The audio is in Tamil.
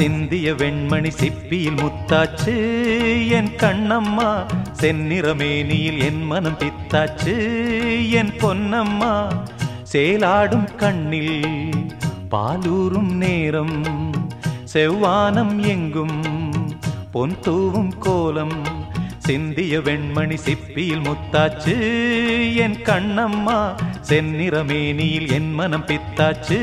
சிந்திய வெண்மணி சிப்பியில் முத்தாச்சு என் கண்ணம்மா செந்நிறமேனியில் என் மனம் பித்தாச்சு என் பொன்னம்மா சேலாடும் கண்ணில் பாலூரும் நேரம் செவ்வானம் எங்கும் பொன் தூவும் கோலம் சிந்திய வெண்மணி சிப்பியில் முத்தாச்சு என் கண்ணம்மா செந்நிறமேனியில் என் மனம் பித்தாச்சு